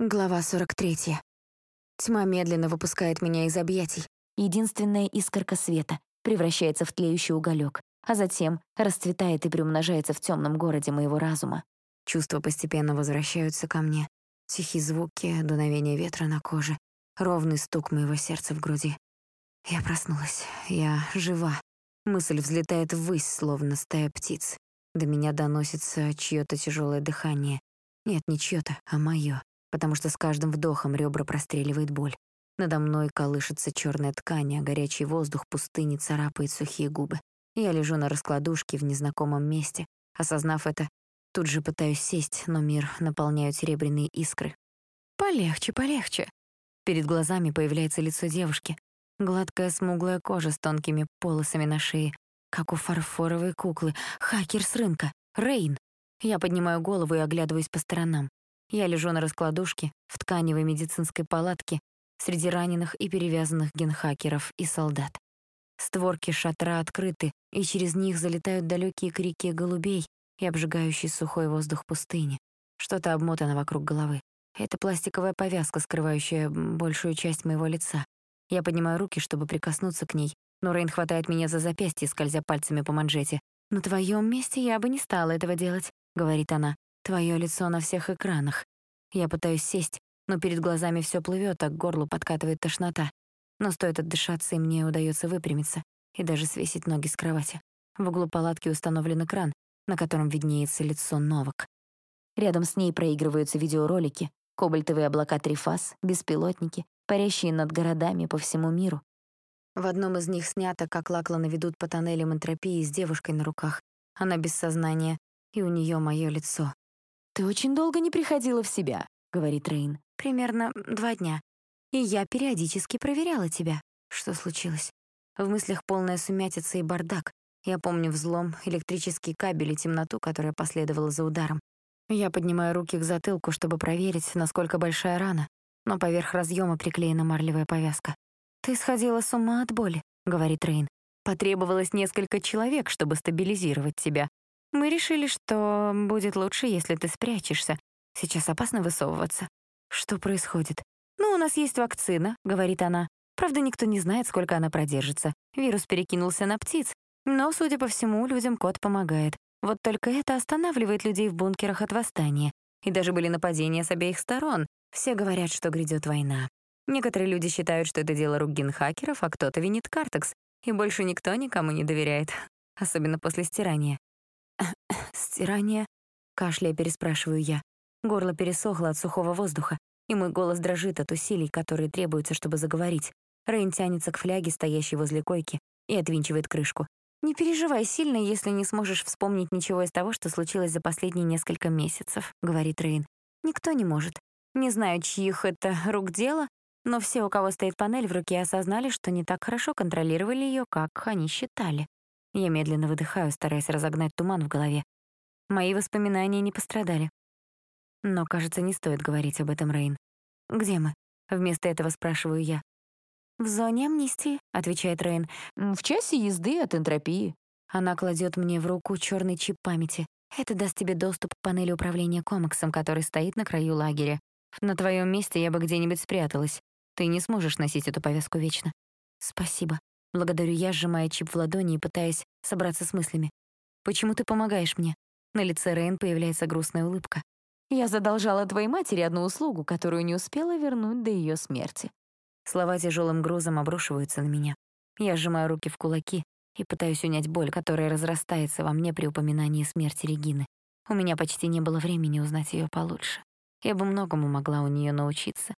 Глава 43. Тьма медленно выпускает меня из объятий. Единственная искорка света превращается в тлеющий уголек, а затем расцветает и приумножается в темном городе моего разума. Чувства постепенно возвращаются ко мне. Тихие звуки, дуновение ветра на коже, ровный стук моего сердца в груди. Я проснулась. Я жива. Мысль взлетает ввысь, словно стая птиц. До меня доносится чьё-то тяжелое дыхание. Нет, не чьё-то, а моё потому что с каждым вдохом ребра простреливает боль. Надо мной колышется черная ткань, а горячий воздух пустыни царапает сухие губы. Я лежу на раскладушке в незнакомом месте. Осознав это, тут же пытаюсь сесть, но мир наполняют серебряные искры. Полегче, полегче. Перед глазами появляется лицо девушки. Гладкая смуглая кожа с тонкими полосами на шее, как у фарфоровой куклы. Хакер с рынка. Рейн. Я поднимаю голову и оглядываюсь по сторонам. Я лежу на раскладушке в тканевой медицинской палатке среди раненых и перевязанных генхакеров и солдат. Створки шатра открыты, и через них залетают далекие крики голубей и обжигающий сухой воздух пустыни. Что-то обмотано вокруг головы. Это пластиковая повязка, скрывающая большую часть моего лица. Я поднимаю руки, чтобы прикоснуться к ней, но Рейн хватает меня за запястье, скользя пальцами по манжете. «На твоем месте я бы не стала этого делать», — говорит она. Твое лицо на всех экранах. Я пытаюсь сесть, но перед глазами все плывет, а к горлу подкатывает тошнота. Но стоит отдышаться, и мне удается выпрямиться и даже свесить ноги с кровати. В углу палатки установлен экран, на котором виднеется лицо Новак. Рядом с ней проигрываются видеоролики, кобальтовые облака Трифас, беспилотники, парящие над городами по всему миру. В одном из них снято, как Лаклана ведут по тоннелям энтропии с девушкой на руках. Она без сознания, и у нее мое лицо. «Ты очень долго не приходила в себя», — говорит Рейн. «Примерно два дня. И я периодически проверяла тебя. Что случилось?» В мыслях полная сумятица и бардак. Я помню взлом, электрический кабель и темноту, которая последовала за ударом. Я поднимаю руки к затылку, чтобы проверить, насколько большая рана, но поверх разъема приклеена марлевая повязка. «Ты сходила с ума от боли», — говорит Рейн. «Потребовалось несколько человек, чтобы стабилизировать тебя. Мы решили, что будет лучше, если ты спрячешься. Сейчас опасно высовываться. Что происходит? Ну, у нас есть вакцина, говорит она. Правда, никто не знает, сколько она продержится. Вирус перекинулся на птиц. Но, судя по всему, людям кот помогает. Вот только это останавливает людей в бункерах от восстания. И даже были нападения с обеих сторон. Все говорят, что грядет война. Некоторые люди считают, что это дело рук генхакеров, а кто-то винит Картекс. И больше никто никому не доверяет. Особенно после стирания. «Стирание?» — кашляя переспрашиваю я. Горло пересохло от сухого воздуха, и мой голос дрожит от усилий, которые требуются, чтобы заговорить. Рейн тянется к фляге, стоящей возле койки, и отвинчивает крышку. «Не переживай сильно, если не сможешь вспомнить ничего из того, что случилось за последние несколько месяцев», — говорит Рейн. «Никто не может. Не знаю, чьих это рук дело, но все, у кого стоит панель в руке, осознали, что не так хорошо контролировали ее, как они считали. Я медленно выдыхаю, стараясь разогнать туман в голове. Мои воспоминания не пострадали. Но, кажется, не стоит говорить об этом, Рейн. «Где мы?» — вместо этого спрашиваю я. «В зоне амнистии», — отвечает Рейн. «В часе езды от энтропии». Она кладет мне в руку черный чип памяти. Это даст тебе доступ к панели управления комиксом, который стоит на краю лагеря. На твоем месте я бы где-нибудь спряталась. Ты не сможешь носить эту повязку вечно. Спасибо. Благодарю я, сжимая чип в ладони и пытаясь собраться с мыслями. «Почему ты помогаешь мне?» На лице Рейн появляется грустная улыбка. «Я задолжала твоей матери одну услугу, которую не успела вернуть до ее смерти». Слова тяжелым грузом обрушиваются на меня. Я сжимаю руки в кулаки и пытаюсь унять боль, которая разрастается во мне при упоминании смерти Регины. У меня почти не было времени узнать ее получше. Я бы многому могла у нее научиться,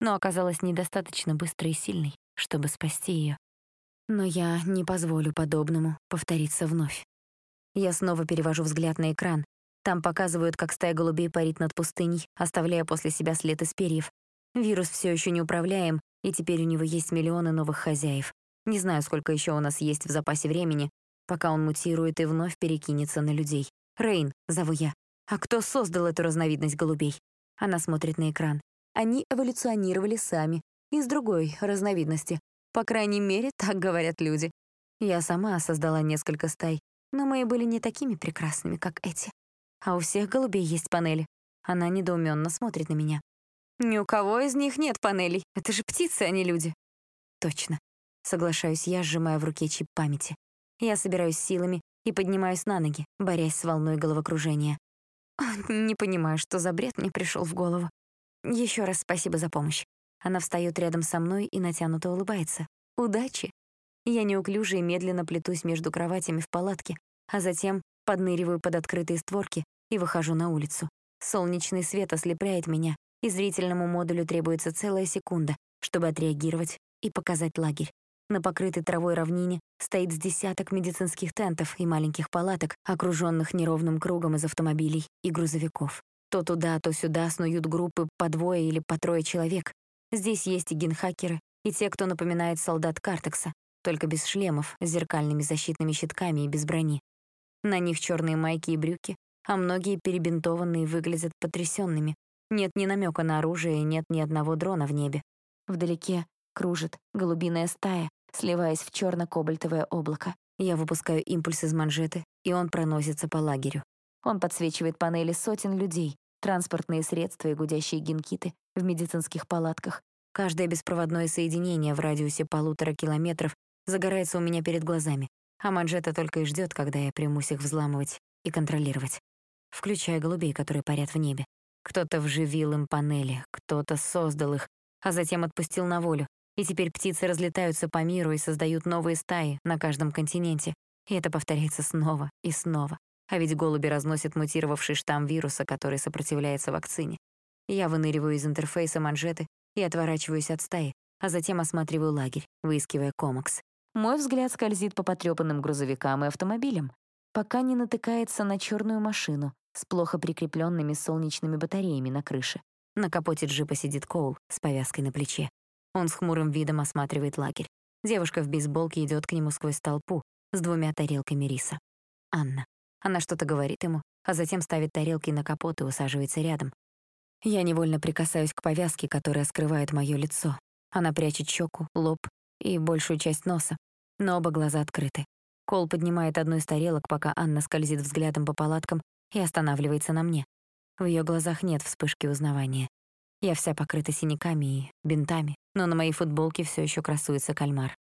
но оказалась недостаточно быстрой и сильной, чтобы спасти ее. Но я не позволю подобному повториться вновь. Я снова перевожу взгляд на экран. Там показывают, как стая голубей парит над пустыней, оставляя после себя след из перьев. Вирус все еще не управляем, и теперь у него есть миллионы новых хозяев. Не знаю, сколько еще у нас есть в запасе времени, пока он мутирует и вновь перекинется на людей. «Рейн», — зову я. «А кто создал эту разновидность голубей?» Она смотрит на экран. Они эволюционировали сами, из другой разновидности, по крайней мере, так говорят люди. Я сама создала несколько стай, но мои были не такими прекрасными, как эти. А у всех голубей есть панели. Она недоуменно смотрит на меня. Ни у кого из них нет панелей. Это же птицы, а не люди. Точно. Соглашаюсь я, сжимая в руке чип памяти. Я собираюсь силами и поднимаюсь на ноги, борясь с волной головокружения. Не понимаю, что за бред мне пришел в голову. Еще раз спасибо за помощь. Она встает рядом со мной и натянуто улыбается. Удачи. Я неуклюже и медленно плетусь между кроватями в палатке, а затем подныриваю под открытые створки и выхожу на улицу. Солнечный свет ослепляет меня, и зрительному модулю требуется целая секунда, чтобы отреагировать и показать лагерь. На покрытой травой равнине стоит с десяток медицинских тентов и маленьких палаток, окруженных неровным кругом из автомобилей и грузовиков. То туда, то сюда снуют группы по двое или по трое человек. Здесь есть и генхакеры, и те, кто напоминает солдат Картекса, только без шлемов, с зеркальными защитными щитками и без брони. На них черные майки и брюки, а многие перебинтованные выглядят потрясенными. Нет ни намека на оружие нет ни одного дрона в небе. Вдалеке кружит голубиная стая, сливаясь в черно кобальтовое облако. Я выпускаю импульс из манжеты, и он проносится по лагерю. Он подсвечивает панели сотен людей, транспортные средства и гудящие генкиты в медицинских палатках. Каждое беспроводное соединение в радиусе полутора километров загорается у меня перед глазами, а манжета только и ждет, когда я примусь их взламывать и контролировать. Включая голубей, которые парят в небе. Кто-то вживил им панели, кто-то создал их, а затем отпустил на волю. И теперь птицы разлетаются по миру и создают новые стаи на каждом континенте. И это повторяется снова и снова. А ведь голуби разносят мутировавший штамм вируса, который сопротивляется вакцине. Я выныриваю из интерфейса манжеты и отворачиваюсь от стаи, а затем осматриваю лагерь, выискивая комакс. Мой взгляд скользит по потрёпанным грузовикам и автомобилям, пока не натыкается на черную машину с плохо прикрепленными солнечными батареями на крыше. На капоте джипа сидит Коул с повязкой на плече. Он с хмурым видом осматривает лагерь. Девушка в бейсболке идет к нему сквозь толпу с двумя тарелками риса. Анна. Она что-то говорит ему, а затем ставит тарелки на капот и усаживается рядом. Я невольно прикасаюсь к повязке, которая скрывает моё лицо. Она прячет щеку, лоб и большую часть носа, но оба глаза открыты. Кол поднимает одну из тарелок, пока Анна скользит взглядом по палаткам и останавливается на мне. В её глазах нет вспышки узнавания. Я вся покрыта синяками и бинтами, но на моей футболке всё ещё красуется кальмар.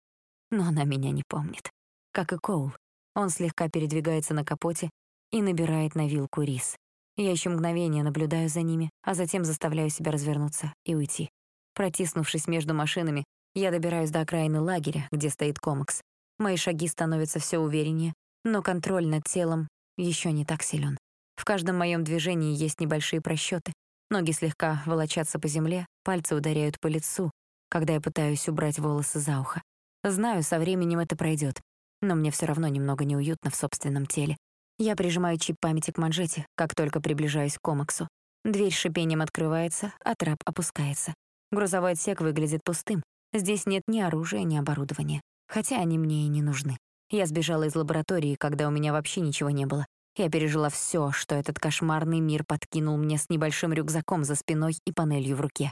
Но она меня не помнит. Как и Коул. Он слегка передвигается на капоте и набирает на вилку рис. Я ещё мгновение наблюдаю за ними, а затем заставляю себя развернуться и уйти. Протиснувшись между машинами, я добираюсь до окраины лагеря, где стоит комакс. Мои шаги становятся всё увереннее, но контроль над телом ещё не так силен. В каждом моем движении есть небольшие просчеты. Ноги слегка волочатся по земле, пальцы ударяют по лицу, когда я пытаюсь убрать волосы за ухо. Знаю, со временем это пройдет, но мне все равно немного неуютно в собственном теле. Я прижимаю чип памяти к манжете, как только приближаюсь к комаксу. Дверь шипением открывается, а трап опускается. Грузовой отсек выглядит пустым. Здесь нет ни оружия, ни оборудования. Хотя они мне и не нужны. Я сбежала из лаборатории, когда у меня вообще ничего не было. Я пережила все, что этот кошмарный мир подкинул мне с небольшим рюкзаком за спиной и панелью в руке.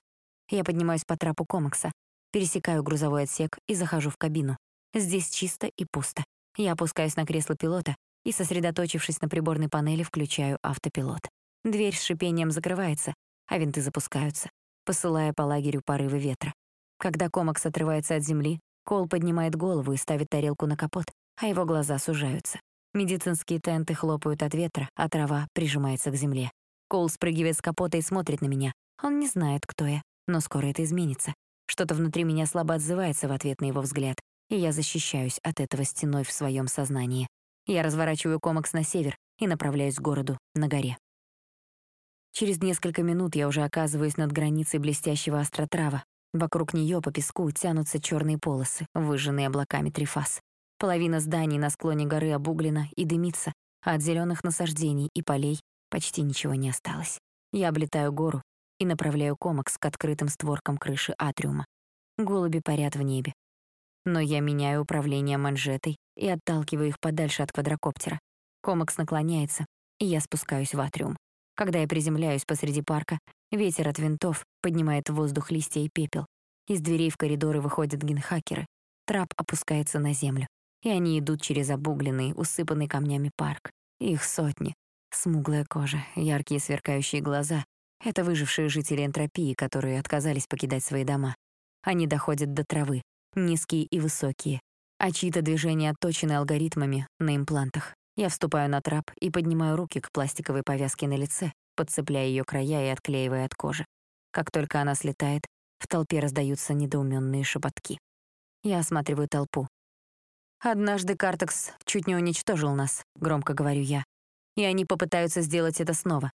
Я поднимаюсь по трапу комакса, пересекаю грузовой отсек и захожу в кабину. Здесь чисто и пусто. Я опускаюсь на кресло пилота и, сосредоточившись на приборной панели, включаю автопилот. Дверь с шипением закрывается, а винты запускаются, посылая по лагерю порывы ветра. Когда комакс отрывается от земли, Кол поднимает голову и ставит тарелку на капот, а его глаза сужаются. Медицинские тенты хлопают от ветра, а трава прижимается к земле. Коул спрыгивает с капота и смотрит на меня. Он не знает, кто я, но скоро это изменится. Что-то внутри меня слабо отзывается в ответ на его взгляд, и я защищаюсь от этого стеной в своем сознании. Я разворачиваю комакс на север и направляюсь к городу на горе. Через несколько минут я уже оказываюсь над границей блестящего остротрава. Вокруг нее по песку тянутся черные полосы, выжженные облаками трифас. Половина зданий на склоне горы обуглена и дымится, а от зеленых насаждений и полей почти ничего не осталось. Я облетаю гору и направляю комакс к открытым створкам крыши атриума. Голуби парят в небе. Но я меняю управление манжетой и отталкиваю их подальше от квадрокоптера. Комакс наклоняется, и я спускаюсь в атриум. Когда я приземляюсь посреди парка, ветер от винтов поднимает в воздух листья и пепел. Из дверей в коридоры выходят генхакеры. Трап опускается на землю и они идут через обугленный, усыпанный камнями парк. Их сотни. Смуглая кожа, яркие сверкающие глаза, Это выжившие жители энтропии, которые отказались покидать свои дома. Они доходят до травы, низкие и высокие, а чьи-то движения отточены алгоритмами на имплантах. Я вступаю на трап и поднимаю руки к пластиковой повязке на лице, подцепляя ее края и отклеивая от кожи. Как только она слетает, в толпе раздаются недоуменные шепотки. Я осматриваю толпу. «Однажды Картекс чуть не уничтожил нас», — громко говорю я. «И они попытаются сделать это снова.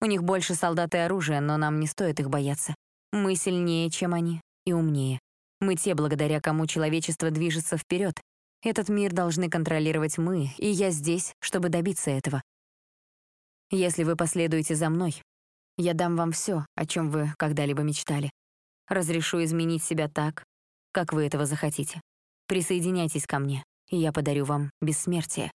У них больше солдат и оружия, но нам не стоит их бояться. Мы сильнее, чем они, и умнее. Мы те, благодаря кому человечество движется вперед. Этот мир должны контролировать мы, и я здесь, чтобы добиться этого. Если вы последуете за мной, я дам вам все, о чем вы когда-либо мечтали. Разрешу изменить себя так, как вы этого захотите. Присоединяйтесь ко мне, и я подарю вам бессмертие.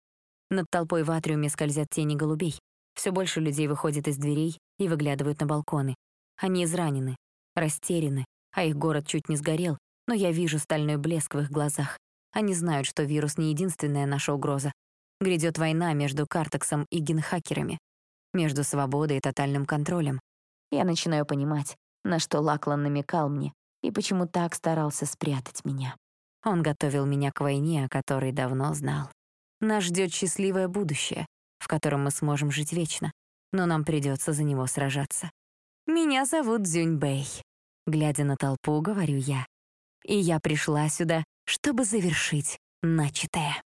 Над толпой в атриуме скользят тени голубей. Все больше людей выходит из дверей и выглядывают на балконы. Они изранены, растеряны, а их город чуть не сгорел, но я вижу стальной блеск в их глазах. Они знают, что вирус не единственная наша угроза. Грядет война между Картексом и генхакерами, между свободой и тотальным контролем. Я начинаю понимать, на что Лаклан намекал мне и почему так старался спрятать меня. Он готовил меня к войне, о которой давно знал. Нас ждет счастливое будущее, в котором мы сможем жить вечно, но нам придется за него сражаться. Меня зовут Дзюньбэй. Глядя на толпу, говорю я. И я пришла сюда, чтобы завершить начатое.